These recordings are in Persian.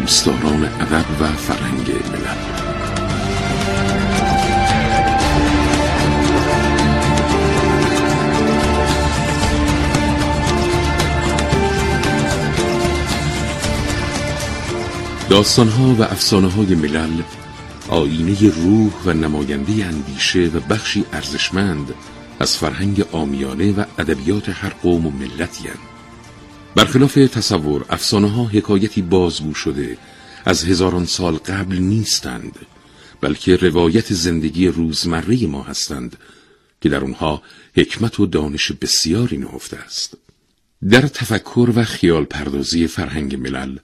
دوستداران ادب و فرهنگ ملل داستانها و افسانه های ملل آینه روح و نماینده اندیشه و بخشی ارزشمند از فرهنگ آمیانه و ادبیات هر قوم و ملتی هن. برخلاف تصور افسانه ها حکایتی بازگو شده از هزاران سال قبل نیستند بلکه روایت زندگی روزمره ما هستند که در اونها حکمت و دانش بسیاری نهفته است. در تفکر و خیال پردازی فرهنگ ملل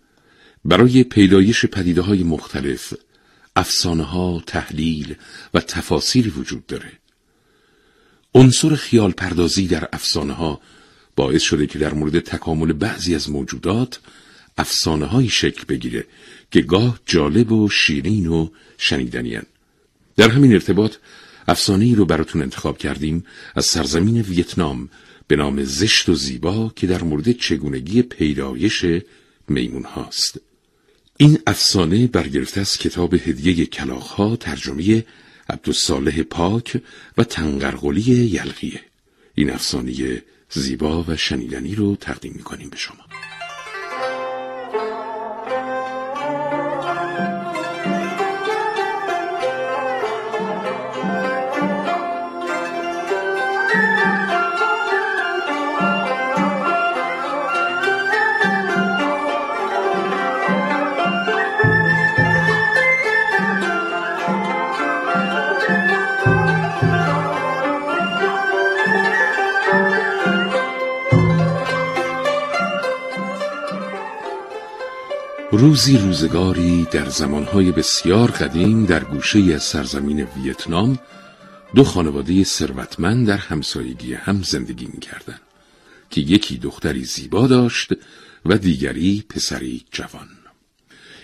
برای پیدایش پدیده های مختلف افسانه ها تحلیل و تفاصیلی وجود داره. عنصر خیال پردازی در افسانه ها باعث شده که در مورد تکامل بعضی از موجودات افسانه های شکل بگیره که گاه جالب و شیرین و شنیدنیان در همین ارتباط افسانه ای رو براتون انتخاب کردیم از سرزمین ویتنام به نام زشت و زیبا که در مورد چگونگی پیدایش میمون هاست. این افسانه برگرفته از کتاب هدیه کلاخها ترجمه عبدالصالح پاک و تنقرقلی یلغیه. این افسانه زیبا و شنیدنی رو تقدیم می‌کنیم به شما. روزی روزگاری در زمانهای بسیار قدیم در گوشه از سرزمین ویتنام دو خانواده ثروتمند در همسایگی هم زندگی می‌کردند که یکی دختری زیبا داشت و دیگری پسری جوان.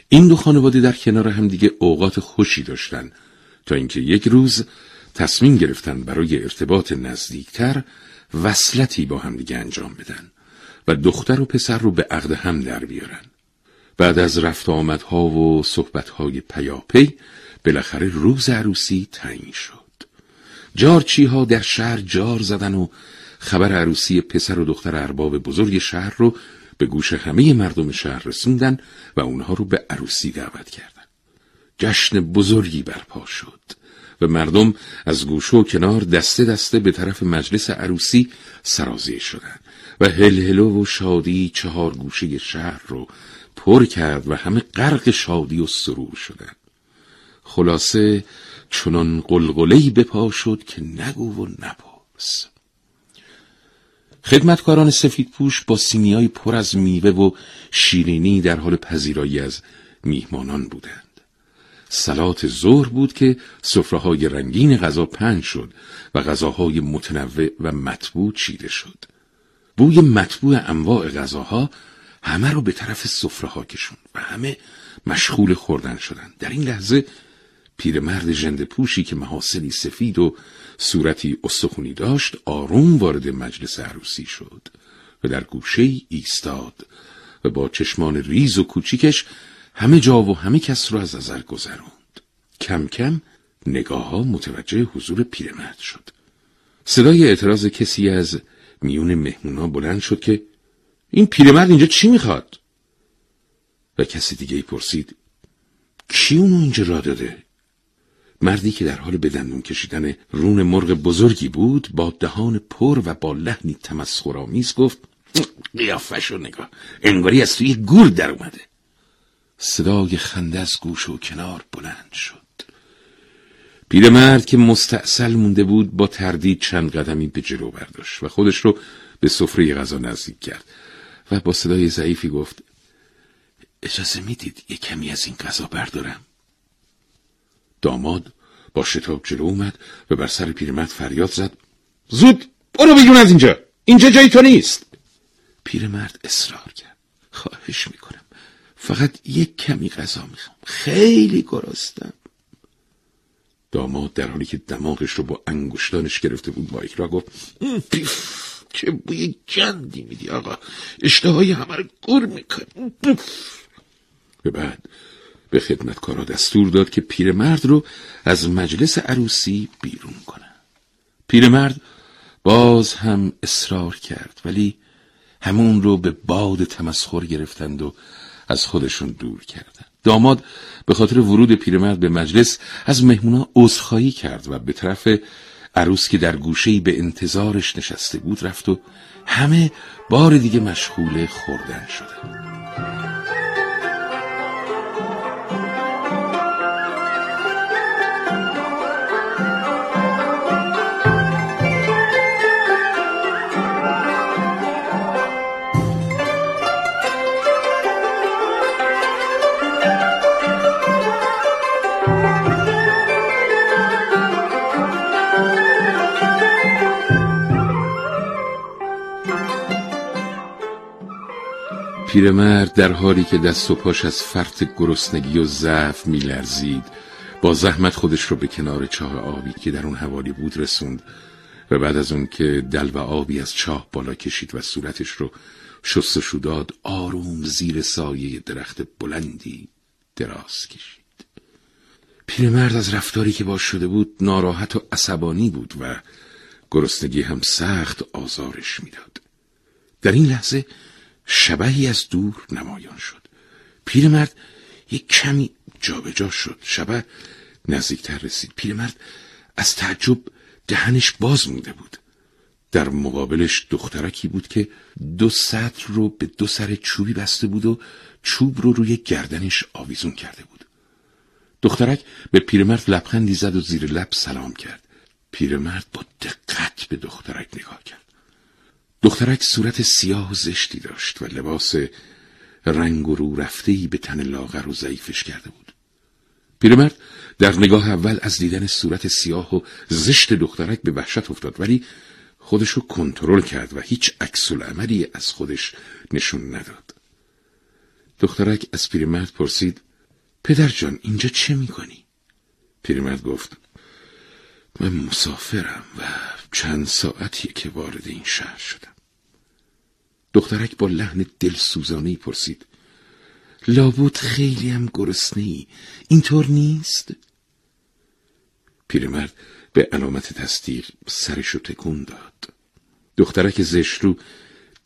این دو خانواده در کنار هم دیگه اوقات خوشی داشتند تا اینکه یک روز تصمیم گرفتن برای ارتباط نزدیکتر وصلتی با همدیگه انجام بدن و دختر و پسر رو به عقد هم در بیارن. بعد از رفت آمدها و صحبتهای پیاپی بالاخره روز عروسی تعیین شد. جارچی ها در شهر جار زدن و خبر عروسی پسر و دختر ارباب بزرگ شهر رو به گوش همه مردم شهر رسوندن و اونها رو به عروسی دعوت کردن. جشن بزرگی برپا شد و مردم از گوشه و کنار دسته دسته به طرف مجلس عروسی سرازیر شدند و هلهلو و شادی چهار گوشه شهر رو پر کرد و همه غرق شادی و سرور شدند. خلاصه چنان قلقلهی بپا شد که نگو و نپرس. خدمتکاران سفید پوش با سینیای پر از میوه و شیرینی در حال پذیرایی از میهمانان بودند. سلات ظهر بود که سفره‌های رنگین غذا پنج شد و غذاهای متنوع و مطبوع چیده شد. بوی مطبوع انواع غذاها همه رو به طرف سفره ها کشون و همه مشغول خوردن شدن در این لحظه پیرمرد ژنده پوشی که محاسنی سفید و صورتی استخونی داشت آروم وارد مجلس عروسی شد و در گوشه ایستاد و با چشمان ریز و کوچیکش همه جا و همه کس را از نظر گذروند کم کم نگاه ها متوجه حضور پیرمرد شد. صدای اعتراض کسی از میون مهمونا بلند شد که این پیرمرد اینجا چی می‌خواد؟ و کسی دیگه ای پرسید کی اونو اینجا را داده؟ مردی که در حال به دندون کشیدن رون مرغ بزرگی بود با دهان پر و با لحنی تمسخرآمیز گفت قیافش نگاه انگاری از توی گور در اومده صدای خنده از گوش و کنار بلند شد پیرمرد که مستاصل مونده بود با تردید چند قدمی به جلو برداشت و خودش رو به سفره غذا نزدیک کرد و با صدای ضعیفی گفت اجازه می‌دید یه کمی از این غذا بردارم. داماد با شتاب جلو اومد و بر سر پیرمرد فریاد زد زود برو بیرون از اینجا اینجا جای تو نیست. پیرمرد اصرار کرد خواهش می‌کنم فقط یک کمی غذا می‌خوام خیلی گرستم داماد در حالی که دماغش رو با انگشتانش گرفته بود با را گفت چه بوی گندی میدی آقا. اشتهای همه رو گر می‌کنی. به بعد به خدمتکارا دستور داد که پیرمرد رو از مجلس عروسی بیرون کنه پیرمرد باز هم اصرار کرد ولی همون رو به باد تمسخر گرفتند و از خودشون دور کردند. داماد به خاطر ورود پیرمرد به مجلس از مهمونا عذرخواهی کرد و به طرف عروس که در گوشه‌ای به انتظارش نشسته بود رفت و همه بار دیگه مشغول خوردن شدند پیرمرد در حالی که دست و پاش از فرط گرسنگی و ضعف میلرزید با زحمت خودش رو به کنار چاه آبی که در اون حوالی بود رسوند و بعد از اون که دل و آبی از چاه بالا کشید و صورتش رو شستشو داد آروم زیر سایه درخت بلندی دراز کشید. پیرمرد از رفتاری که باش شده بود ناراحت و عصبانی بود و گرسنگی هم سخت آزارش می‌داد. در این لحظه شبهی از دور نمایان شد. پیرمرد یک کمی جابجا شد. شبه نزدیکتر رسید. پیرمرد از تعجب دهنش باز مونده بود. در مقابلش دخترکی بود که دو سطر رو به دو سر چوبی بسته بود و چوب رو روی گردنش آویزون کرده بود. دخترک به پیرمرد لبخندی زد و زیر لب سلام کرد. پیرمرد با دقت به دخترک نگاه کرد. دخترک صورت سیاه و زشتی داشت و لباس رنگ و رو رفتهی به تن لاغر و ضعیفش کرده بود. پیرمرد در نگاه اول از دیدن صورت سیاه و زشت دخترک به وحشت افتاد ولی خودشو کنترل کرد و هیچ عکس عملی از خودش نشون نداد. دخترک از پیرمرد پرسید پدر جان اینجا چه می‌کنی؟ پیرمرد گفت من مسافرم و چند ساعتیه که وارد این شهر شدم. دخترک با لحن دلسوزانه پرسید لابود خیلی هم گرسنه ای اینطور نیست؟ پیرمرد به علامت تصدیق سرشو تکون داد. دخترک زشرو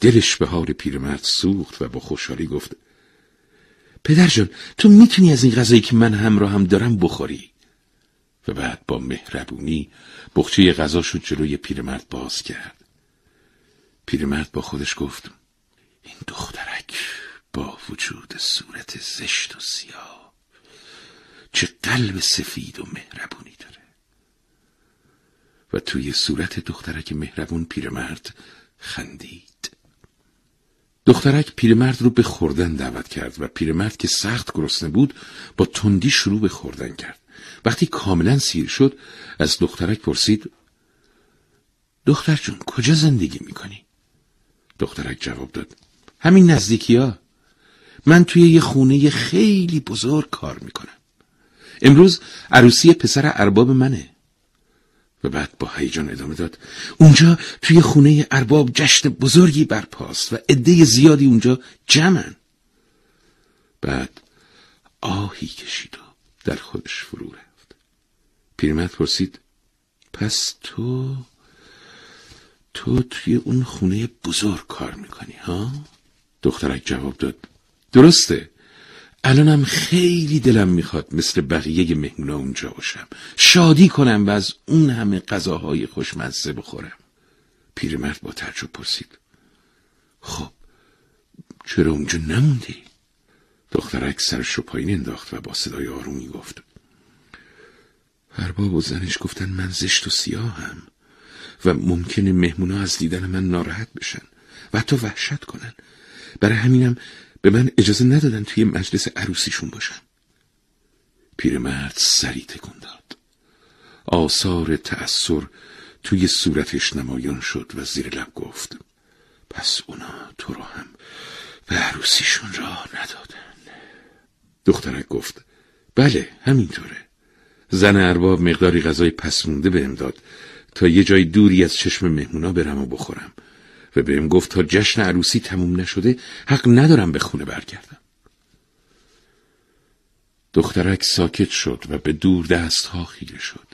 دلش به حال پیرمرد سوخت و با خوشحالی گفت پدر جان تو می‌تونی از این غذایی که من همراه هم دارم بخوری؟ و بعد با مهربونی بخچه غذاشو جلوی پیرمرد باز کرد. پیرمرد با خودش گفت این دخترک با وجود صورت زشت و سیاه چه قلب سفید و مهربونی داره. و توی صورت دخترک مهربون پیرمرد خندید. دخترک پیرمرد رو به خوردن دعوت کرد و پیرمرد که سخت گرسنه بود با تندی شروع به خوردن کرد. وقتی کاملا سیر شد از دخترک پرسید دختر جون کجا زندگی می‌کنی؟ دخترک جواب داد همین نزدیکی ها من توی یه خونه خیلی بزرگ کار می‌کنم. امروز عروسی پسر ارباب منه. و بعد با هیجان ادامه داد اونجا توی خونه ارباب جشن بزرگی برپاست و عده زیادی اونجا جمعن. بعد آهی کشید در خودش فرو رفت پیرمرد پرسید پس تو تو توی اون خونه بزرگ کار می‌کنی ها؟ دخترک جواب داد درسته الانم خیلی دلم می‌خواد مثل بقیه مهمونا اونجا باشم شادی کنم و از اون همه غذاهای خوشمزه بخورم پیرمرد با تعجب پرسید خب چرا اونجا نموندی؟ دخترک سرش رو پایین انداخت و با صدای آرومی گفت ارباب و زنش گفتن من زشت و سیاهم و ممکنه مهمونا از دیدن من ناراحت بشن و حتی وحشت کنن. برای همینم به من اجازه ندادن توی مجلس عروسیشون باشم. پیرمرد سری تکون داد. آثار تأثیر توی صورتش نمایان شد و زیر لب گفت پس اونا تو رو هم به عروسیشون راه ندادن. دخترک گفت بله همینطوره. زن ارباب مقداری غذای پس مونده بهم داد تا یه جای دوری از چشم مهمونا برم و بخورم. و بهم گفت تا جشن عروسی تموم نشده حق ندارم به خونه برگردم. دخترک ساکت شد و به دور دست ها خیره شد.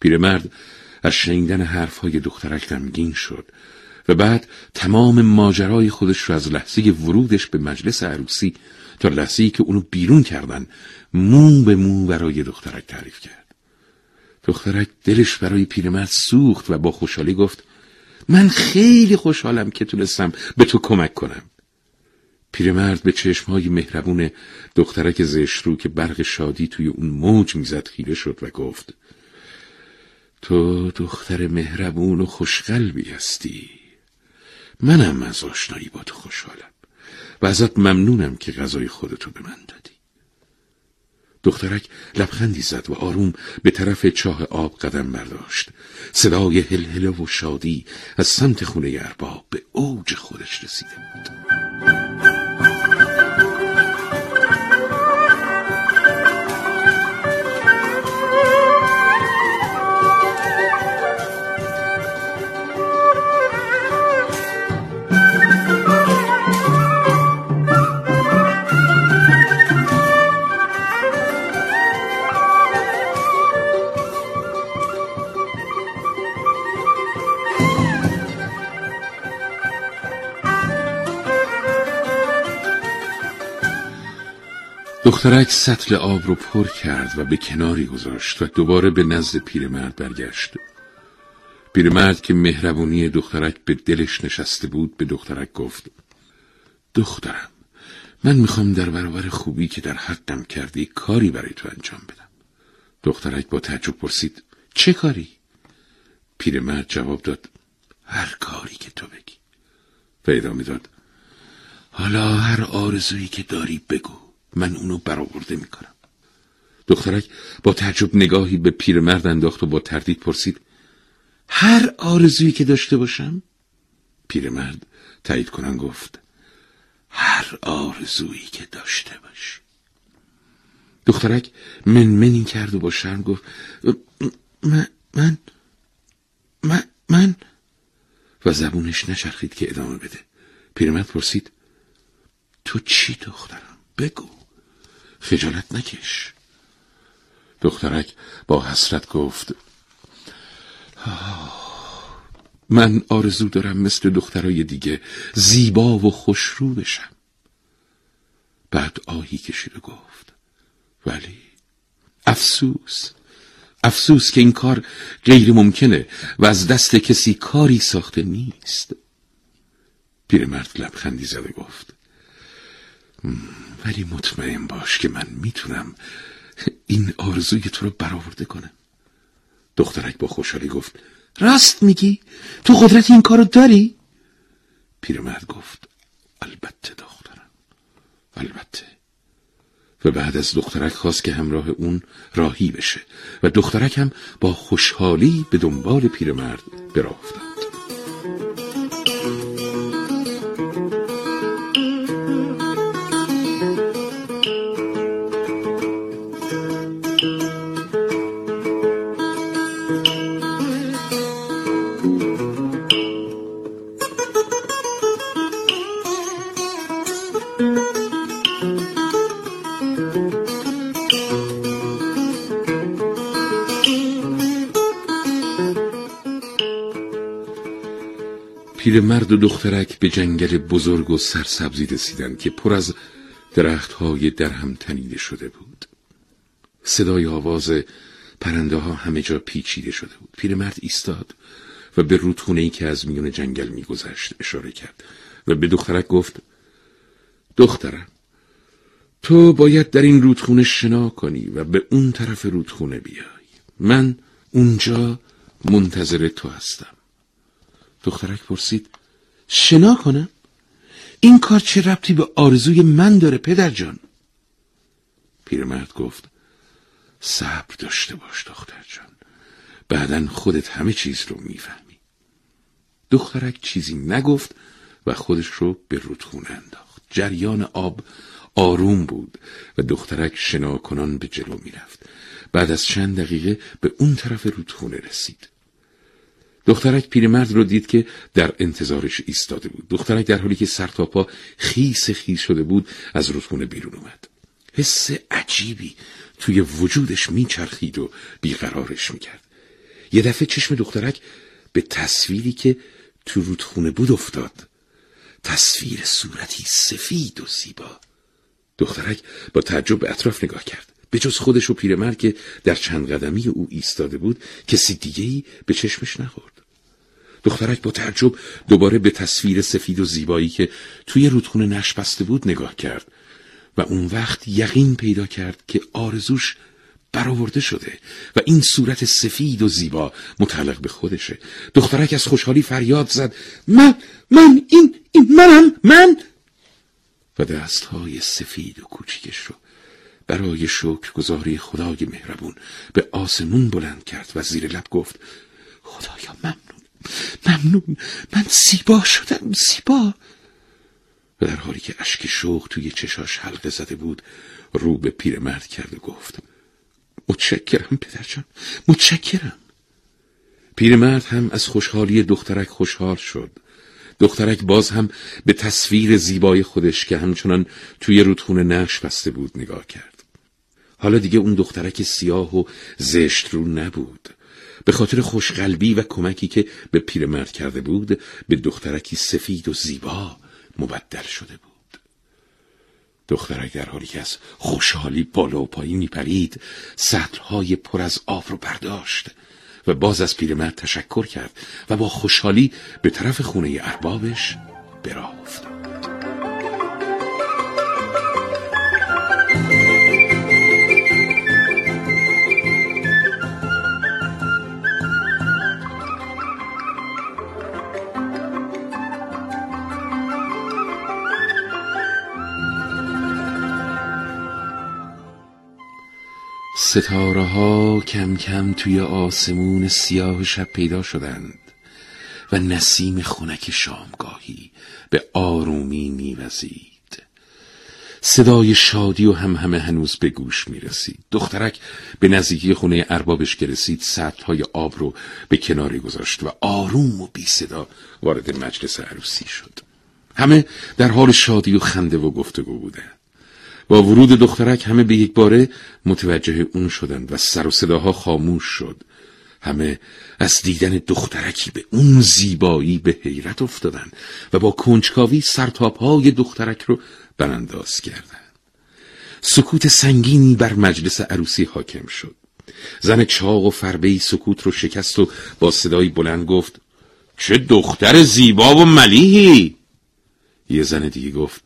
پیرمرد از شنیدن حرفهای دخترک غمگین شد و بعد تمام ماجرای خودش رو از لحظه ورودش به مجلس عروسی تا لحظه که اونو بیرون کردن مو به مو برای دخترک تعریف کرد. دخترک دلش برای پیرمرد سوخت و با خوشحالی گفت من خیلی خوشحالم که تونستم به تو کمک کنم. پیرمرد به چشمهای مهربون دخترک زشت رو که برق شادی توی اون موج می‌زد خیره شد و گفت تو دختر مهربون و خوشقلبی هستی. منم از آشنایی با تو خوشحالم. و ازت ممنونم که غذای خودتو به من دادی. دخترک لبخندی زد و آروم به طرف چاه آب قدم برداشت. صدای هلهله و شادی از سمت خونه ارباب به اوج خودش رسیده بود. دخترک سطل آب رو پر کرد و به کناری گذاشت و دوباره به نزد پیرمرد برگشت. پیرمرد که مهربونی دخترک به دلش نشسته بود به دخترک گفت دخترم من می‌خوام در برابر خوبی که در حقم کردی کاری برای تو انجام بدم. دخترک با تعجب پرسید چه کاری؟ پیرمرد جواب داد هر کاری که تو بگی. و ادامه داد حالا هر آرزویی که داری بگو. من اونو برآورده می‌کنم. دخترک با تعجب نگاهی به پیرمرد انداخت و با تردید پرسید هر آرزویی که داشته باشم؟ پیرمرد تایید کنن گفت هر آرزویی که داشته باشی دخترک منمنی کرد و با شرم گفت من من من, من؟ و زبونش نچرخید که ادامه بده. پیرمرد پرسید تو چی دخترم؟ بگو. خجالت نکش. دخترک با حسرت گفت من آرزو دارم مثل دخترای دیگه زیبا و خوشرو بشم. بعد آهی کشید و گفت ولی افسوس افسوس که این کار غیر ممکنه و از دست کسی کاری ساخته نیست. پیرمرد لبخندی زده گفت ولی مطمئن باش که من می‌تونم این آرزوی تو رو برآورده کنم دخترک با خوشحالی گفت راست میگی؟ تو قدرت این کارو داری؟ پیرمرد گفت البته دخترم البته و بعد از دخترک خواست که همراه اون راهی بشه و دخترک هم با خوشحالی به دنبال پیرمرد براه مرد و دخترک به جنگل بزرگ و سرسبزی رسیدند که پر از درختهای در هم تنیده شده بود. صدای آواز پرنده ها همه جا پیچیده شده بود. پیرمرد ایستاد و به رودخونه ای که از میون جنگل میگذشت اشاره کرد و به دخترک گفت دخترم تو باید در این رودخونه شنا کنی و به اون طرف رودخونه بیای. من اونجا منتظر تو هستم. دخترک پرسید شنا کنم؟ این کار چه ربطی به آرزوی من داره پدر جان؟ پیرمرد گفت صبر داشته باش دختر جان. بعدا خودت همه چیز رو می‌فهمی. دخترک چیزی نگفت و خودش رو به رودخونه انداخت. جریان آب آروم بود و دخترک شنا کنان به جلو می‌رفت. بعد از چند دقیقه به اون طرف رودخونه رسید. دخترک پیرمرد رو دید که در انتظارش ایستاده بود. دخترک در حالی که سر تا پا خیس خیس شده بود از رودخونه بیرون اومد. حس عجیبی توی وجودش میچرخید و بیقرارش می‌کرد. یه دفعه چشم دخترک به تصویری که تو رودخونه بود افتاد. تصویر صورتی سفید و زیبا. دخترک با تعجب به اطراف نگاه کرد. به جز خودش و پیرمرد که در چند قدمی او ایستاده بود کسی دیگهی به چشمش نخورد. دخترک با تعجب دوباره به تصویر سفید و زیبایی که توی رودخونه نش بسته بود نگاه کرد و اون وقت یقین پیدا کرد که آرزوش برآورده شده و این صورت سفید و زیبا متعلق به خودشه. دخترک از خوشحالی فریاد زد من من این, این منم من! و دستهای سفید و کوچیکش رو برای شکر گذاری خدای مهربون به آسمون بلند کرد و زیر لب گفت خدایا ممنون ممنون من زیبا شدم زیبا! و در حالی که اشک شوق توی چشاش حلقه زده بود رو به پیرمرد کرد و گفت متشکرم پدرجان. متشکرم. پیرمرد هم از خوشحالی دخترک خوشحال شد. دخترک باز هم به تصویر زیبای خودش که همچنان توی رودخونه نقش بسته بود نگاه کرد. حالا دیگه اون دخترک سیاه و زشت رو نبود. به خاطر خوشقلبی و کمکی که به پیرمرد کرده بود به دخترکی سفید و زیبا مبدل شده بود. دخترک در حالی که از خوشحالی بالا و پایین میپرید سطلهای پر از آب رو برداشت و باز از پیرمرد تشکر کرد و با خوشحالی به طرف خونه اربابش براه ستاره ها کم کم توی آسمون سیاه شب پیدا شدند و نسیم خونک شامگاهی به آرومی میوزید. صدای شادی و هم همه هنوز به گوش می رسید دخترک به نزدیکی خونه اربابش که رسید های آب رو به کناری گذاشت و آروم و بی صدا وارد مجلس عروسی شد. همه در حال شادی و خنده و گفتگو بودند. با ورود دخترک همه به یک باره متوجه اون شدند و سر و صداها خاموش شد. همه از دیدن دخترکی به اون زیبایی به حیرت افتادند و با کنجکاوی سرتاپهای دخترک رو برانداز کردند. سکوت سنگینی بر مجلس عروسی حاکم شد. زن چاق و فربهی سکوت رو شکست و با صدایی بلند گفت چه دختر زیبا و ملیحی! یه زن دیگه گفت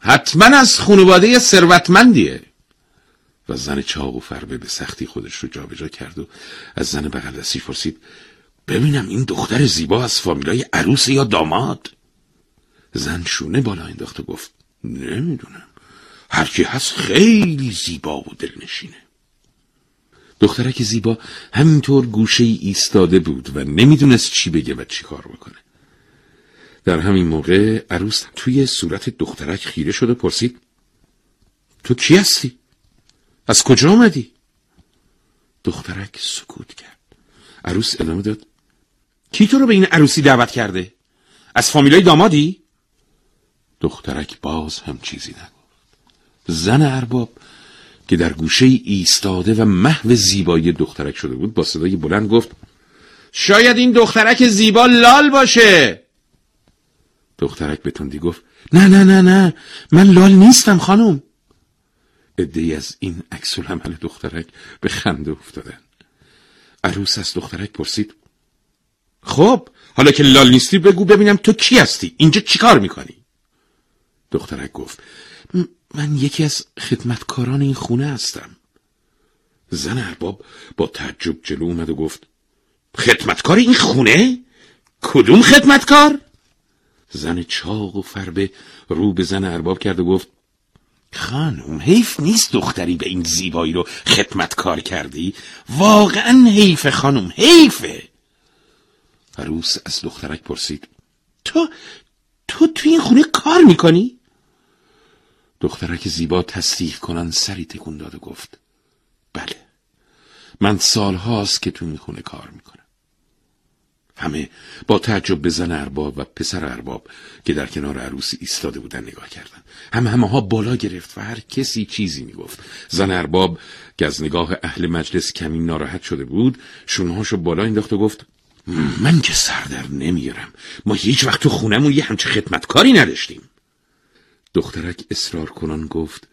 حتما از خانواده ثروتمندیه. و زن چاق و فربه به سختی خودش رو جابجا کرد و از زن بغل دستی پرسید ببینم این دختر زیبا از فامیلای عروس یا داماد؟ زن شونه بالا انداخت و گفت نمی‌دونم. هرکی هست خیلی زیبا و دلنشینه. دخترک زیبا همینطور گوشه ای ایستاده بود و نمی‌دونست چی بگه و چی کار بکنه. در همین موقع عروس توی صورت دخترک خیره شد و پرسید تو کی هستی؟ از کجا آمدی؟ دخترک سکوت کرد عروس ادامه داد کی تو رو به این عروسی دعوت کرده؟ از فامیلای دامادی؟ دخترک باز هم چیزی نگفت زن ارباب که در گوشه ایستاده و محو زیبایی دخترک شده بود با صدای بلند گفت شاید این دخترک زیبا لال باشه دخترک به تندی گفت نه نه نه نه من لال نیستم خانم. ادهی از این عکس عمل دخترک به خنده افتادن عروس از دخترک پرسید خب حالا که لال نیستی بگو ببینم تو کی هستی؟ اینجا چیکار می‌کنی؟ دخترک گفت من یکی از خدمتکاران این خونه هستم. زن ارباب با تعجب جلو اومد و گفت خدمتکار این خونه؟ کدوم خدمتکار؟ زن چاق و فربه رو به زن ارباب کرد و گفت خانم حیف نیست دختری به این زیبایی رو خدمت کار کردی؟ واقعا حیف خانم حیفه. عروس از دخترک پرسید تو تو توی این خونه کار می‌کنی؟ دخترک زیبا تصدیق کنن سری تکون داد و گفت بله من سالهاست که تو این خونه کار می‌کنم. همه با تعجب به زن ارباب و پسر ارباب که در کنار عروسی ایستاده بودن نگاه کردند هم همه ها بالا گرفت و هر کسی چیزی می‌گفت. زن ارباب که از نگاه اهل مجلس کمی ناراحت شده بود شونهاشو بالا انداخت و گفت من که سردر نمیارم. ما هیچ وقت تو خونمون یه همچه خدمتکاری نداشتیم. دخترک اصرار کنان گفت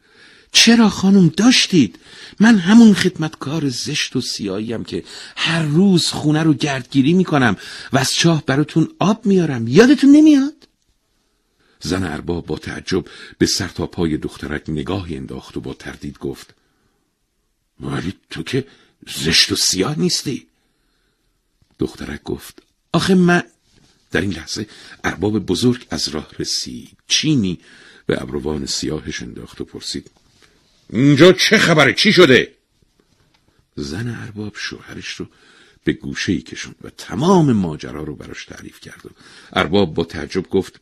چرا خانم داشتید؟ من همون خدمتکار زشت و سیاییم که هر روز خونه رو گردگیری می‌کنم و از چاه براتون آب میارم. یادتون نمیاد؟ زن ارباب با تعجب به سر تا پای دخترک نگاهی انداخت و با تردید گفت ولی تو که زشت و سیاه نیستی. دخترک گفت آخه من در این لحظه ارباب بزرگ از راه رسید. چینی به ابروان سیاهش انداخت و پرسید اینجا چه خبره؟ چی شده؟ زن ارباب شوهرش رو به گوشه ای کشوند و تمام ماجرا رو براش تعریف کرد. ارباب با تعجب گفت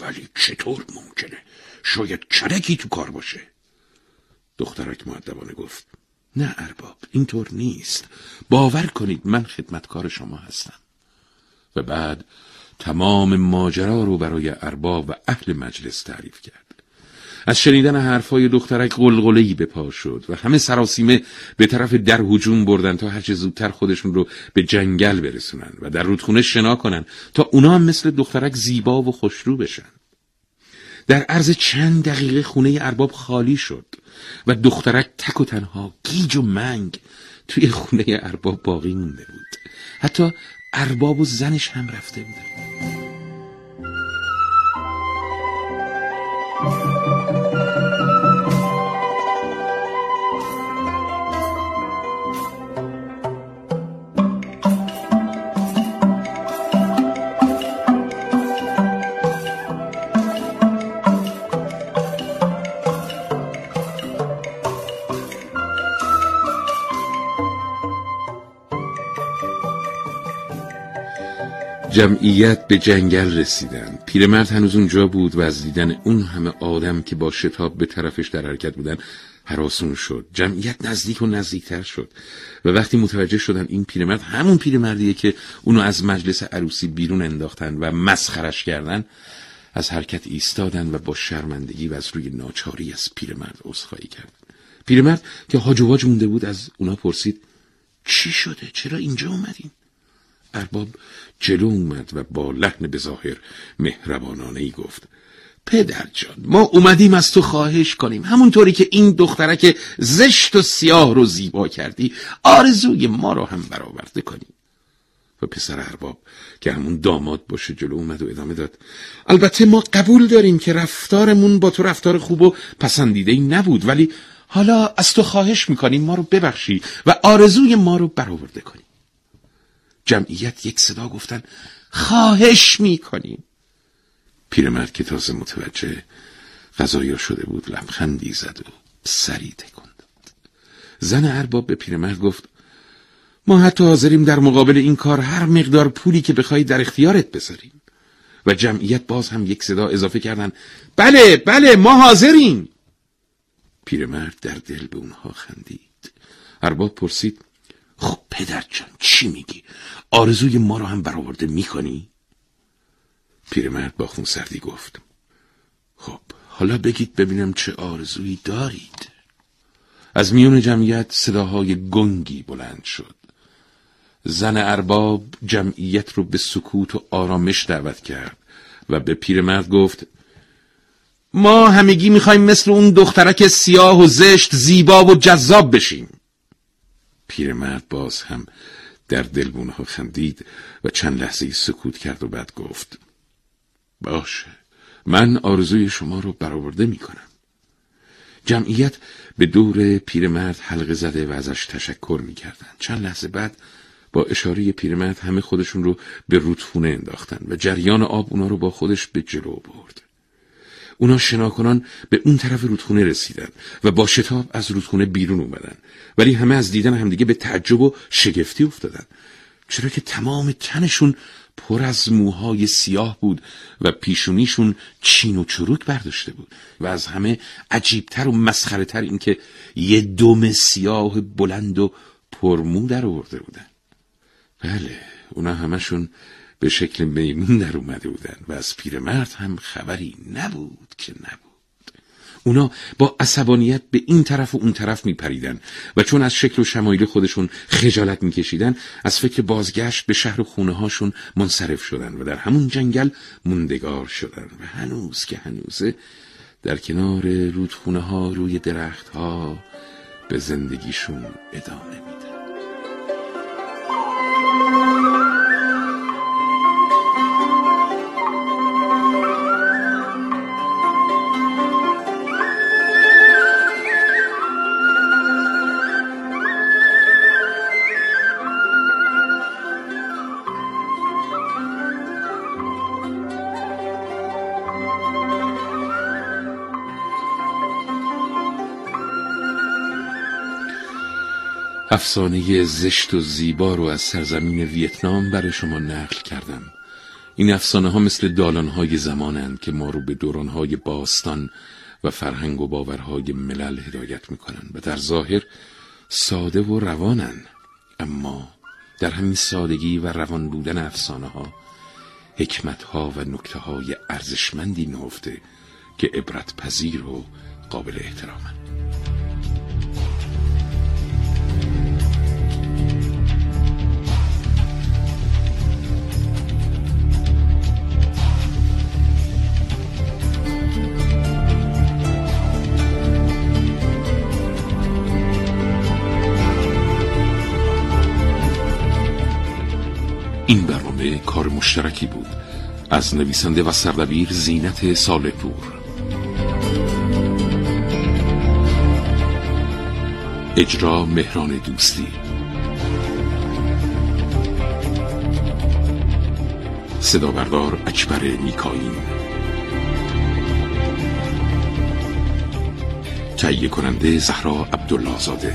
ولی چطور ممکنه؟ شاید کرکی تو کار باشه. دخترک معدبانه گفت نه ارباب اینطور نیست. باور کنید من خدمتکار شما هستم. و بعد تمام ماجرا رو برای ارباب و اهل مجلس تعریف کرد. از شنیدن حرفای دخترک قلقله‌ای به پا شد و همه سراسیمه به طرف در هجوم بردن تا هرچه زودتر خودشون رو به جنگل برسونن و در رودخونه شنا کنن تا اونا هم مثل دخترک زیبا و خوشرو بشن. در عرض چند دقیقه خونه ارباب خالی شد و دخترک تک و تنها گیج و منگ توی خونه ارباب باقی مونده بود. حتی ارباب و زنش هم رفته بودن. フフフフ。جمعیت به جنگل رسیدن. پیرمرد هنوز اونجا بود و از دیدن اون همه آدم که با شتاب به طرفش در حرکت بودن حراسون شد. جمعیت نزدیک و نزدیکتر شد. و وقتی متوجه شدن این پیرمرد همون پیرمردیه که اونو از مجلس عروسی بیرون انداختن و مسخرش کردن از حرکت ایستادن و با شرمندگی و از روی ناچاری از پیرمرد عذرخواهی کرد. پیرمرد که هاج مونده بود از اونا پرسید چی شده؟ چرا اینجا اومدین؟ ارباب جلو اومد و با لحن به ظاهر مهربانانه ای گفت پدر جان ما اومدیم از تو خواهش کنیم. همونطوری که این دخترک زشت و سیاه رو زیبا کردی آرزوی ما رو هم برآورده کنیم و پسر ارباب که همون داماد باشه جلو اومد و ادامه داد البته ما قبول داریم که رفتارمون با تو رفتار خوب و پسندیده ای نبود ولی حالا از تو خواهش می‌کنیم ما رو ببخشی و آرزوی ما رو برآورده کنیم جمعیت یک صدا گفتن خواهش می‌کنیم. پیرمرد که تازه متوجه غذایا شده بود لبخندی زد و سری تکند. زن ارباب به پیرمرد گفت ما حتی حاضریم در مقابل این کار هر مقدار پولی که بخوای در اختیارت بذاریم. و جمعیت باز هم یک صدا اضافه کردن بله بله ما حاضریم. پیرمرد در دل به اونها خندید. ارباب پرسید خب پدر جان چی میگی؟ آرزوی ما رو هم برآورده می‌کنی؟ پیرمرد با خون سردی گفت خب حالا بگید ببینم چه آرزویی دارید. از میون جمعیت صداهای گنگی بلند شد. زن ارباب جمعیت رو به سکوت و آرامش دعوت کرد و به پیرمرد گفت ما همگی می‌خوایم مثل اون دخترک سیاه و زشت زیبا و جذاب بشیم. پیرمرد باز هم در دلبونها خندید و چند لحظه سکوت کرد و بعد گفت باشه من آرزوی شما رو برآورده می کنم جمعیت به دور پیرمرد حلقه زده و ازش تشکر می کردن. چند لحظه بعد با اشاره پیرمرد همه خودشون رو به رودخونه انداختن و جریان آب اونا رو با خودش به جلو برد اونا شناکنان به اون طرف رودخونه رسیدن و با شتاب از رودخونه بیرون اومدن. ولی همه از دیدن همدیگه به تعجب و شگفتی افتادن. چرا که تمام تنشون پر از موهای سیاه بود و پیشونیشون چین و چروک برداشته بود و از همه عجیبتر و مسخرهتر این که یه دم سیاه بلند و پرمو در آورده بودن. بله اونا همشون به شکل میمون در اومده بودن و از پیرمرد هم خبری نبود که نبود. اونا با عصبانیت به این طرف و اون طرف میپریدن و چون از شکل و شمایل خودشون خجالت میکشیدن از فکر بازگشت به شهر و خونه هاشون منصرف شدن و در همون جنگل موندگار شدن و هنوز که هنوزه در کنار رودخونه ها روی درخت ها به زندگیشون ادامه میدن افسانه زشت و زیبا رو از سرزمین ویتنام برای شما نقل کردم. این افسانه ها مثل دالان های زمانند که ما رو به دوران های باستان و فرهنگ و باورهای ملل هدایت می‌کنن و در ظاهر ساده و روانن اما در همین سادگی و روان بودن افسانه ها حکمت ها و نکته های ارزشمندی نهفته که عبرت پذیر و قابل احترامند. مشترکی بود. از نویسنده و سردبیر زینت سالپور. اجرا مهران دوستی. صدا بردار اکبر نیکاین تهیه کننده زهرا عبدالله زاده